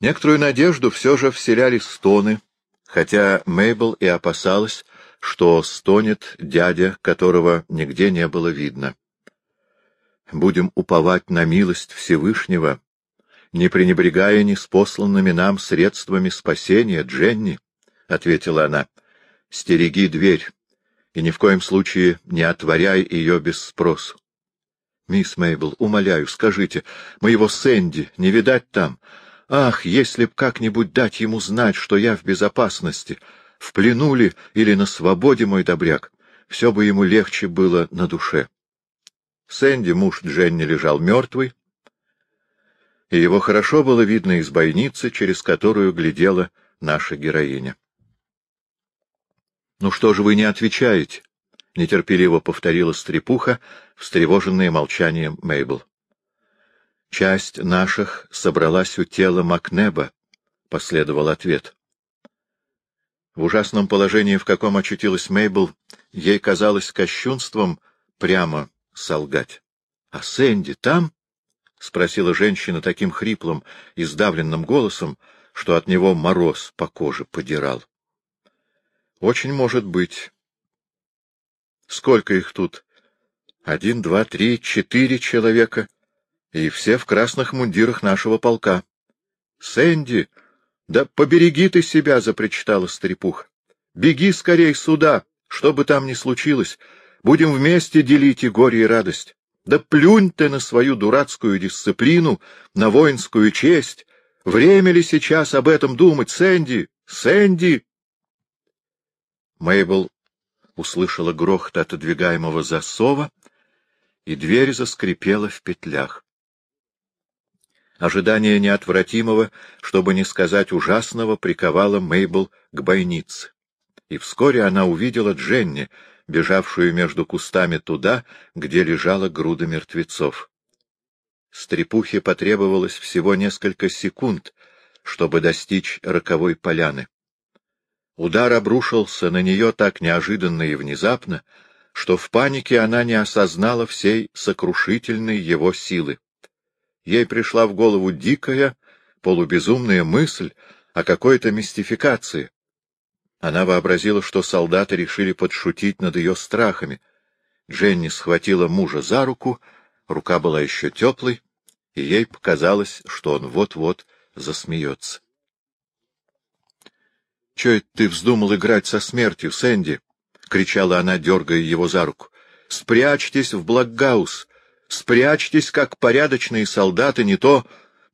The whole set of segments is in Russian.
Некоторую надежду все же вселяли стоны, хотя Мейбл и опасалась, что стонет дядя, которого нигде не было видно. Будем уповать на милость Всевышнего, не пренебрегая неспосланными нам средствами спасения, Дженни, — ответила она. — Стереги дверь и ни в коем случае не отворяй ее без спросу. Мисс Мейбл, умоляю, скажите, моего Сэнди не видать там? Ах, если б как-нибудь дать ему знать, что я в безопасности, в плену ли или на свободе, мой добряк, все бы ему легче было на душе. Сэнди, муж Дженни, лежал мертвый, и его хорошо было видно из бойницы, через которую глядела наша героиня. — Ну что же вы не отвечаете? — нетерпеливо повторила стрепуха, встревоженная молчанием Мейбл. Часть наших собралась у тела Макнеба, — последовал ответ. В ужасном положении, в каком очутилась Мейбл, ей казалось кощунством прямо солгать. — А Сэнди там? — спросила женщина таким хриплым и сдавленным голосом, что от него мороз по коже подирал. — Очень может быть. — Сколько их тут? — Один, два, три, четыре человека — и все в красных мундирах нашего полка. — Сэнди, да побереги ты себя, — запричитала старепуха. — Беги скорей сюда, что бы там ни случилось. Будем вместе делить и горе, и радость. Да плюнь ты на свою дурацкую дисциплину, на воинскую честь. Время ли сейчас об этом думать, Сэнди? Сэнди! Мейбл услышала грохот отодвигаемого засова, и дверь заскрипела в петлях. Ожидание неотвратимого, чтобы не сказать ужасного, приковало Мейбл к бойнице. И вскоре она увидела Дженни, бежавшую между кустами туда, где лежала груда мертвецов. Стрепухе потребовалось всего несколько секунд, чтобы достичь роковой поляны. Удар обрушился на нее так неожиданно и внезапно, что в панике она не осознала всей сокрушительной его силы. Ей пришла в голову дикая, полубезумная мысль о какой-то мистификации. Она вообразила, что солдаты решили подшутить над ее страхами. Дженни схватила мужа за руку, рука была еще теплой, и ей показалось, что он вот-вот засмеется. — Чего это ты вздумал играть со смертью, Сэнди? — кричала она, дергая его за руку. — Спрячьтесь в Блокгаус! Спрячьтесь, как порядочные солдаты, не то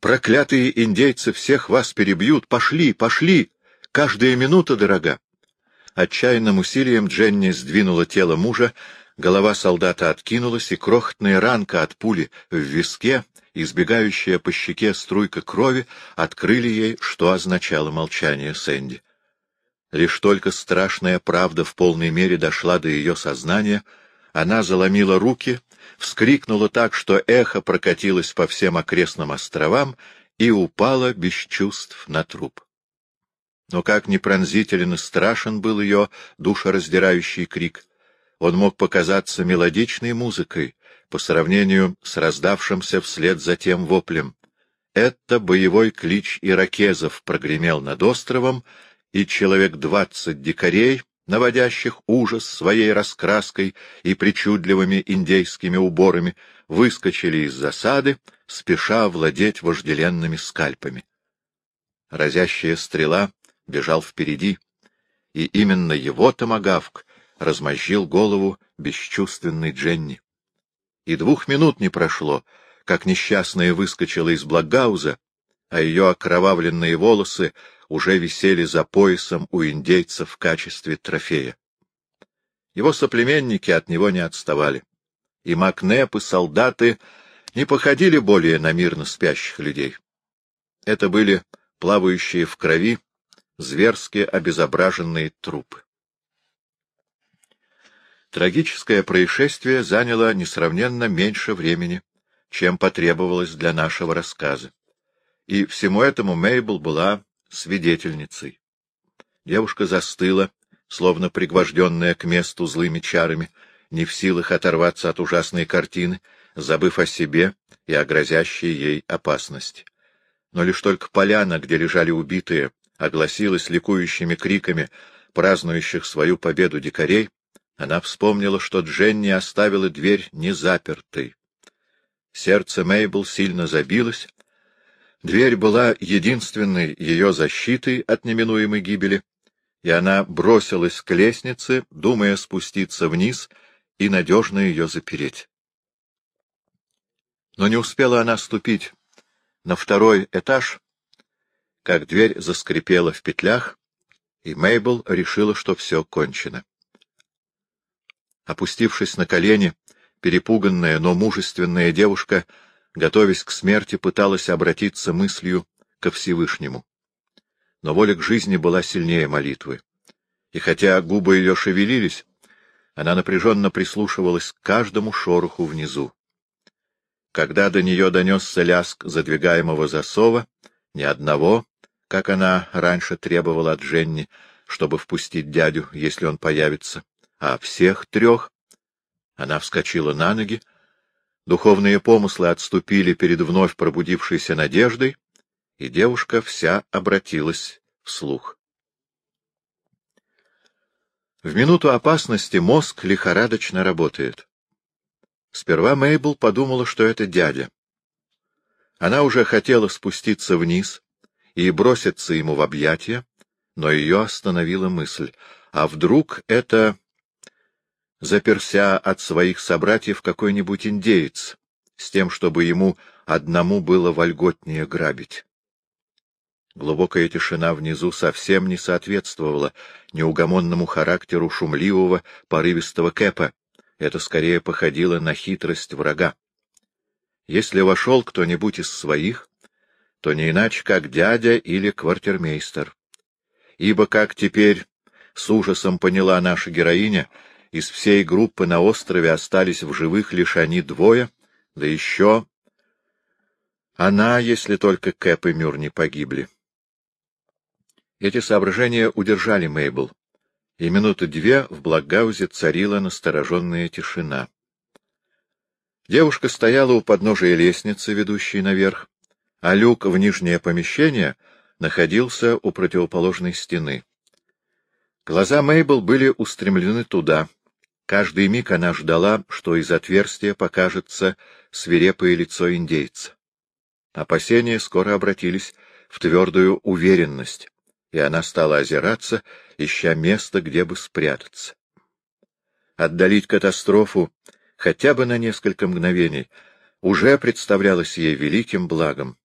проклятые индейцы всех вас перебьют. Пошли, пошли! Каждая минута дорога. Отчаянным усилием Дженни сдвинула тело мужа, голова солдата откинулась, и крохотная ранка от пули в виске, избегающая по щеке струйка крови, открыли ей, что означало молчание Сэнди. Лишь только страшная правда в полной мере дошла до ее сознания, она заломила руки вскрикнула так, что эхо прокатилось по всем окрестным островам и упала без чувств на труп. Но как непронзителен и страшен был ее душераздирающий крик, он мог показаться мелодичной музыкой по сравнению с раздавшимся вслед за тем воплем. Это боевой клич иракезов прогремел над островом, и человек двадцать дикарей наводящих ужас своей раскраской и причудливыми индейскими уборами, выскочили из засады, спеша владеть вожделенными скальпами. Разящая стрела бежал впереди, и именно его томагавк размозжил голову бесчувственной Дженни. И двух минут не прошло, как несчастная выскочила из Благауза, а ее окровавленные волосы уже висели за поясом у индейцев в качестве трофея. Его соплеменники от него не отставали, и Макнеп и солдаты не походили более на мирно спящих людей. Это были плавающие в крови, зверски обезображенные трупы. Трагическое происшествие заняло несравненно меньше времени, чем потребовалось для нашего рассказа. И всему этому Мейбл была свидетельницей. Девушка застыла, словно пригвожденная к месту злыми чарами, не в силах оторваться от ужасной картины, забыв о себе и о грозящей ей опасности. но лишь только поляна, где лежали убитые, огласилась ликующими криками празднующих свою победу дикарей, она вспомнила, что Дженни оставила дверь незапертой. Сердце Мейбл сильно забилось. Дверь была единственной ее защитой от неминуемой гибели, и она бросилась к лестнице, думая спуститься вниз и надежно ее запереть. Но не успела она ступить на второй этаж, как дверь заскрипела в петлях, и Мейбл решила, что все кончено. Опустившись на колени, перепуганная, но мужественная девушка, готовясь к смерти, пыталась обратиться мыслью ко Всевышнему. Но воля к жизни была сильнее молитвы. И хотя губы ее шевелились, она напряженно прислушивалась к каждому шороху внизу. Когда до нее донесся ляск задвигаемого засова, ни одного, как она раньше требовала от Женни, чтобы впустить дядю, если он появится, а всех трех. Она вскочила на ноги, духовные помыслы отступили перед вновь пробудившейся надеждой, и девушка вся обратилась вслух. В минуту опасности мозг лихорадочно работает. Сперва Мейбл подумала, что это дядя. Она уже хотела спуститься вниз и броситься ему в объятия, но ее остановила мысль, а вдруг это заперся от своих собратьев какой-нибудь индеец, с тем, чтобы ему одному было вольготнее грабить. Глубокая тишина внизу совсем не соответствовала неугомонному характеру шумливого, порывистого Кэпа. Это скорее походило на хитрость врага. Если вошел кто-нибудь из своих, то не иначе, как дядя или квартирмейстер. Ибо, как теперь с ужасом поняла наша героиня, из всей группы на острове остались в живых лишь они двое, да еще она, если только Кэп и Мюр не погибли. Эти соображения удержали Мейбл, и минуты две в Блокгаузе царила настороженная тишина. Девушка стояла у подножия лестницы, ведущей наверх, а люк в нижнее помещение находился у противоположной стены. Глаза Мейбл были устремлены туда, Каждый миг она ждала, что из отверстия покажется свирепое лицо индейца. Опасения скоро обратились в твердую уверенность, и она стала озираться, ища место, где бы спрятаться. Отдалить катастрофу хотя бы на несколько мгновений уже представлялось ей великим благом.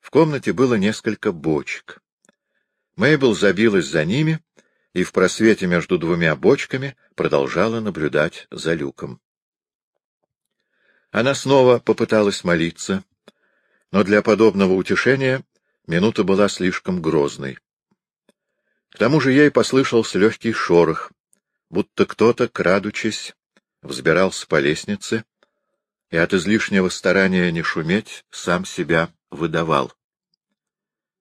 В комнате было несколько бочек. Мейбл забилась за ними — и в просвете между двумя бочками продолжала наблюдать за люком. Она снова попыталась молиться, но для подобного утешения минута была слишком грозной. К тому же ей послышался легкий шорох, будто кто-то, крадучись, взбирался по лестнице и от излишнего старания не шуметь сам себя выдавал.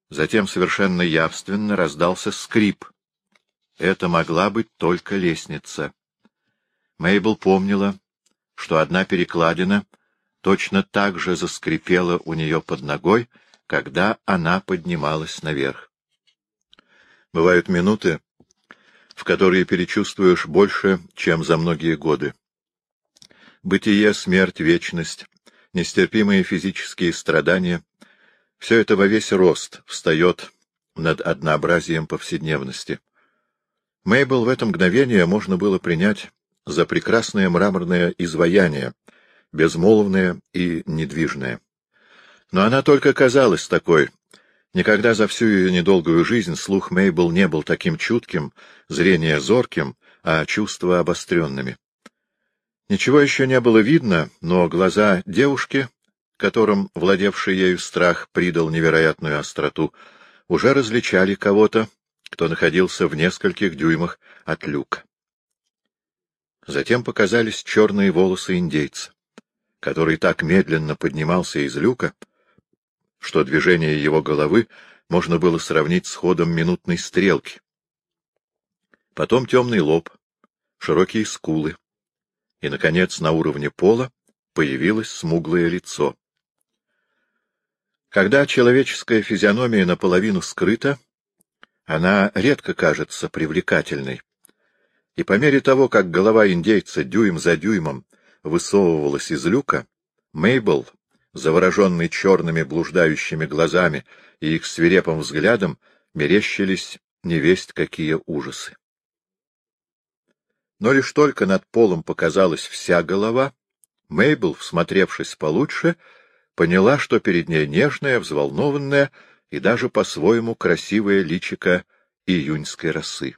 Затем совершенно явственно раздался скрип — это могла быть только лестница. Мейбл помнила, что одна перекладина точно так же заскрипела у нее под ногой, когда она поднималась наверх. Бывают минуты, в которые перечувствуешь больше, чем за многие годы. Бытие, смерть, вечность, нестерпимые физические страдания — все это во весь рост встает над однообразием повседневности. Мейбл в это мгновение можно было принять за прекрасное мраморное изваяние, безмолвное и недвижное. Но она только казалась такой. Никогда за всю ее недолгую жизнь слух Мейбл не был таким чутким, зрение зорким, а чувства обостренными. Ничего еще не было видно, но глаза девушки, которым владевший ею страх придал невероятную остроту, уже различали кого-то, кто находился в нескольких дюймах от люка. Затем показались черные волосы индейца, который так медленно поднимался из люка, что движение его головы можно было сравнить с ходом минутной стрелки. Потом темный лоб, широкие скулы, и, наконец, на уровне пола появилось смуглое лицо. Когда человеческая физиономия наполовину скрыта, она редко кажется привлекательной. И по мере того, как голова индейца дюйм за дюймом высовывалась из люка, Мейбл, завороженный черными блуждающими глазами и их свирепым взглядом, мерещились невесть какие ужасы. Но лишь только над полом показалась вся голова, Мейбл, всмотревшись получше, поняла, что перед ней нежная, взволнованная и даже по-своему красивая личико июньской росы.